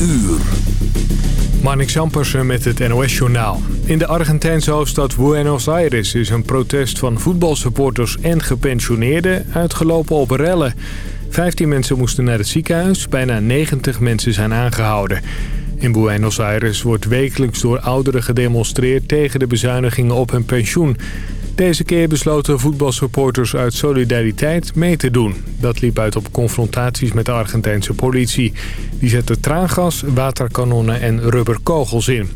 uur. Marnik Zampersen met het NOS-journaal. In de Argentijnse hoofdstad Buenos Aires is een protest van voetbalsupporters en gepensioneerden uitgelopen op rellen. 15 mensen moesten naar het ziekenhuis, bijna 90 mensen zijn aangehouden. In Buenos Aires wordt wekelijks door ouderen gedemonstreerd tegen de bezuinigingen op hun pensioen. Deze keer besloten voetbalsupporters uit solidariteit mee te doen. Dat liep uit op confrontaties met de Argentijnse politie. Die zette traangas, waterkanonnen en rubberkogels in.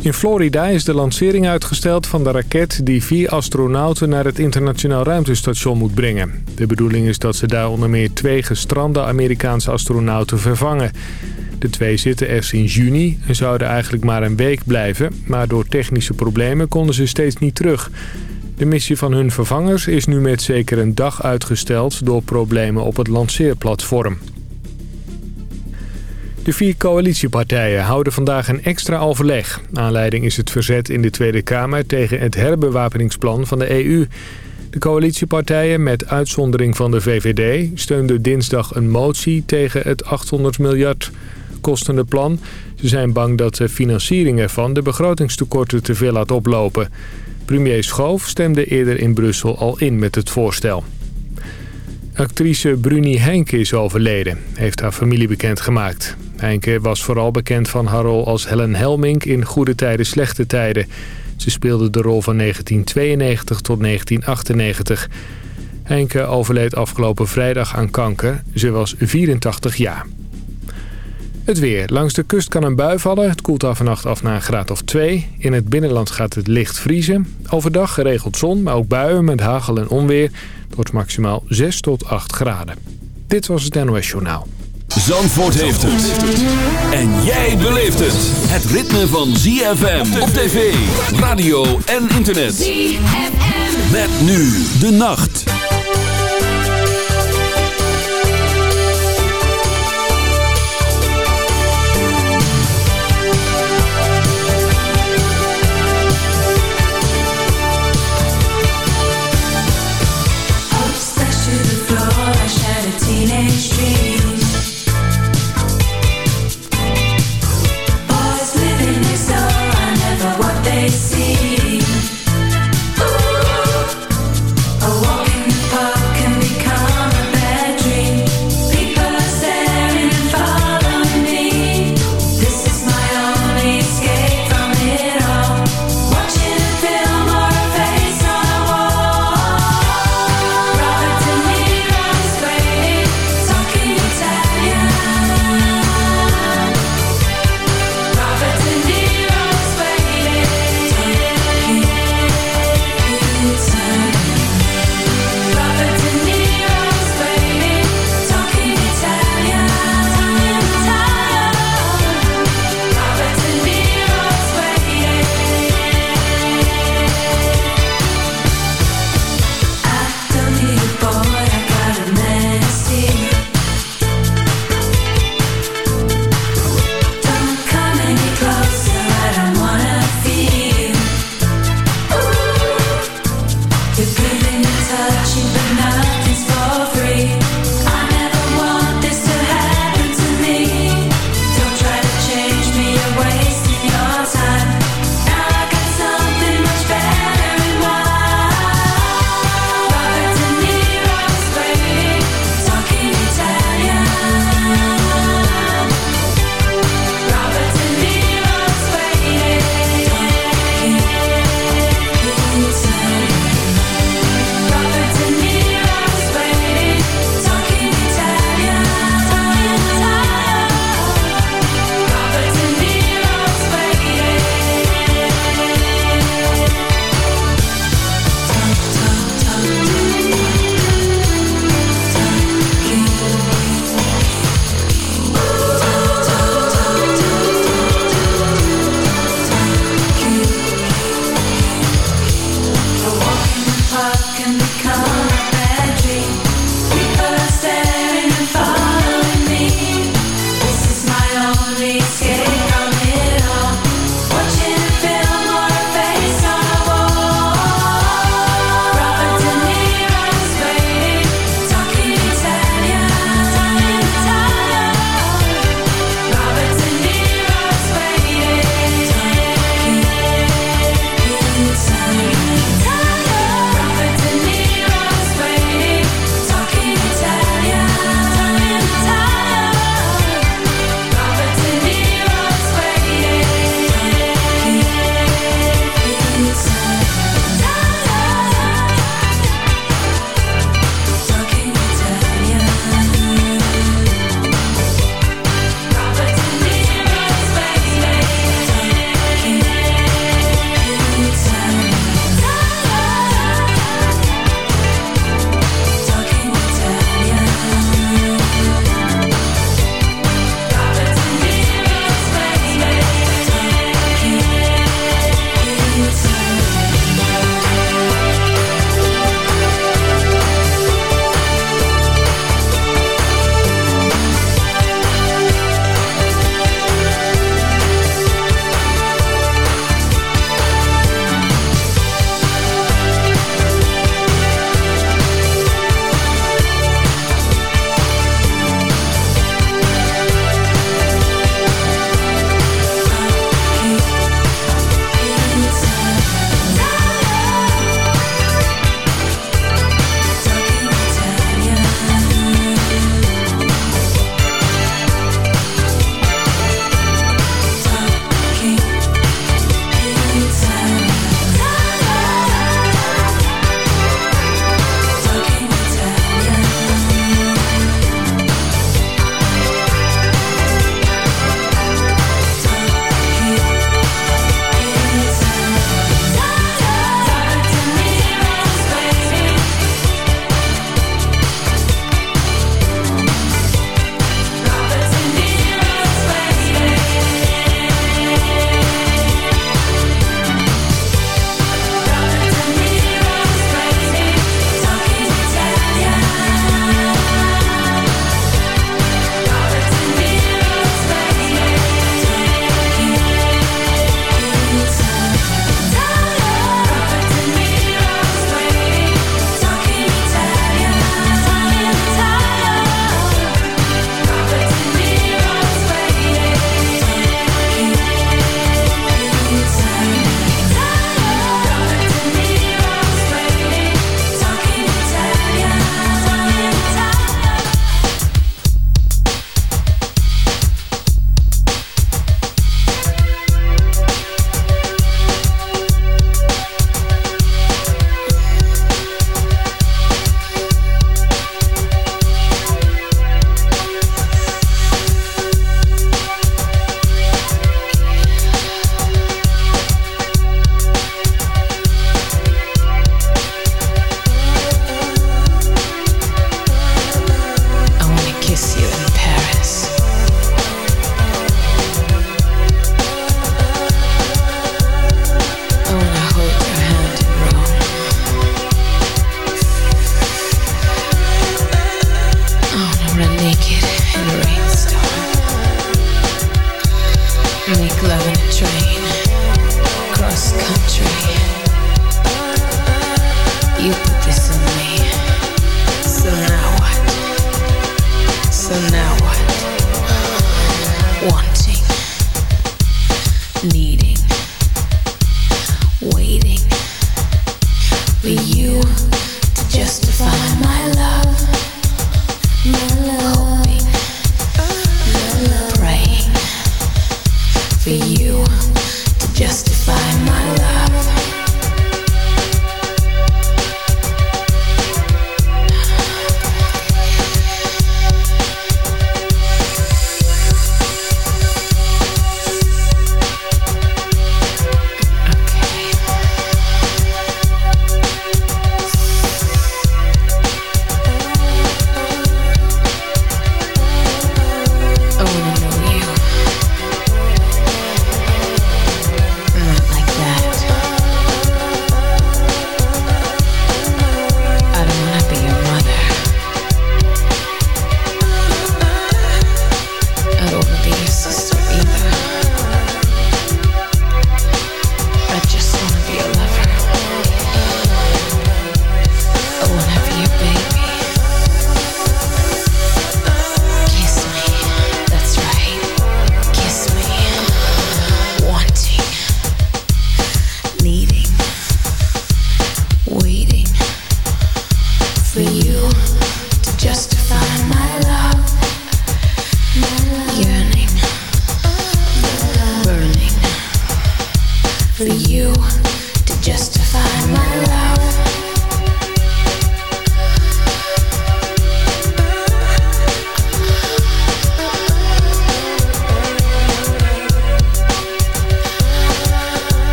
In Florida is de lancering uitgesteld van de raket die vier astronauten naar het internationaal ruimtestation moet brengen. De bedoeling is dat ze daar onder meer twee gestrande Amerikaanse astronauten vervangen. De twee zitten er sinds juni en zouden eigenlijk maar een week blijven... maar door technische problemen konden ze steeds niet terug. De missie van hun vervangers is nu met zeker een dag uitgesteld... door problemen op het lanceerplatform. De vier coalitiepartijen houden vandaag een extra overleg. Aanleiding is het verzet in de Tweede Kamer tegen het herbewapeningsplan van de EU... De coalitiepartijen, met uitzondering van de VVD, steunden dinsdag een motie tegen het 800 miljard kostende plan. Ze zijn bang dat de financiering ervan de begrotingstekorten te veel laat oplopen. Premier Schoof stemde eerder in Brussel al in met het voorstel. Actrice Bruni Henke is overleden, heeft haar familie bekendgemaakt. Henke was vooral bekend van haar rol als Helen Helmink in Goede Tijden, Slechte Tijden. Ze speelde de rol van 1992 tot 1998. Henke overleed afgelopen vrijdag aan kanker. Ze was 84 jaar. Het weer. Langs de kust kan een bui vallen. Het koelt af vannacht af naar een graad of 2. In het binnenland gaat het licht vriezen. Overdag geregeld zon, maar ook buien met hagel en onweer. Het wordt maximaal 6 tot 8 graden. Dit was het NOS Journaal. Zandvoort heeft het. En jij beleeft het. Het ritme van ZFM op tv, radio en internet. ZFM. Met nu de nacht.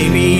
see me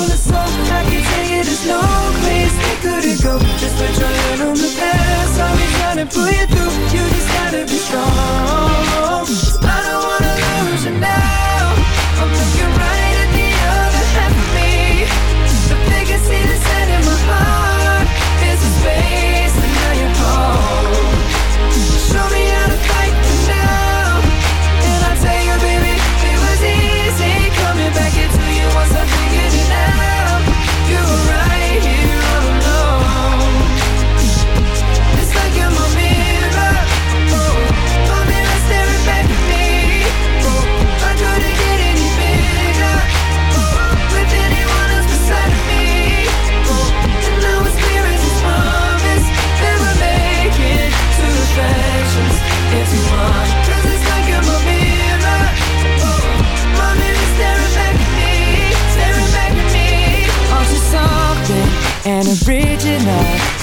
I can no place we couldn't go. Just put your hand on the past. I'll trying to pull you through. You just gotta be strong. I don't wanna lose you now. I'm right at the other half of me. The biggest see set in my heart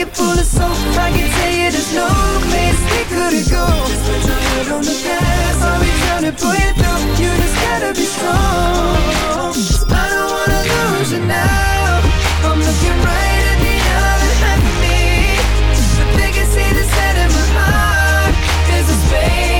pocket full of soap. I can tell you there's no place we couldn't go Just put your head on the past I'll be trying to pull you through You just gotta be strong. I don't wanna lose you now. I'm looking right at the other half of me. The biggest see the set in my heart There's a space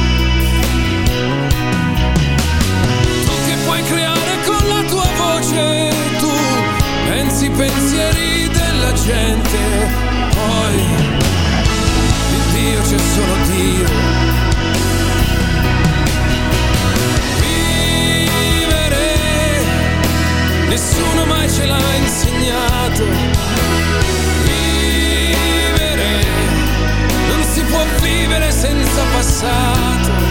Creare con la tua voce, tu pensi i pensieri della gente, poi di Dio c'è solo Dio. Vivere, nessuno mai ce l'ha insegnato. Vivere, non si può vivere senza passato.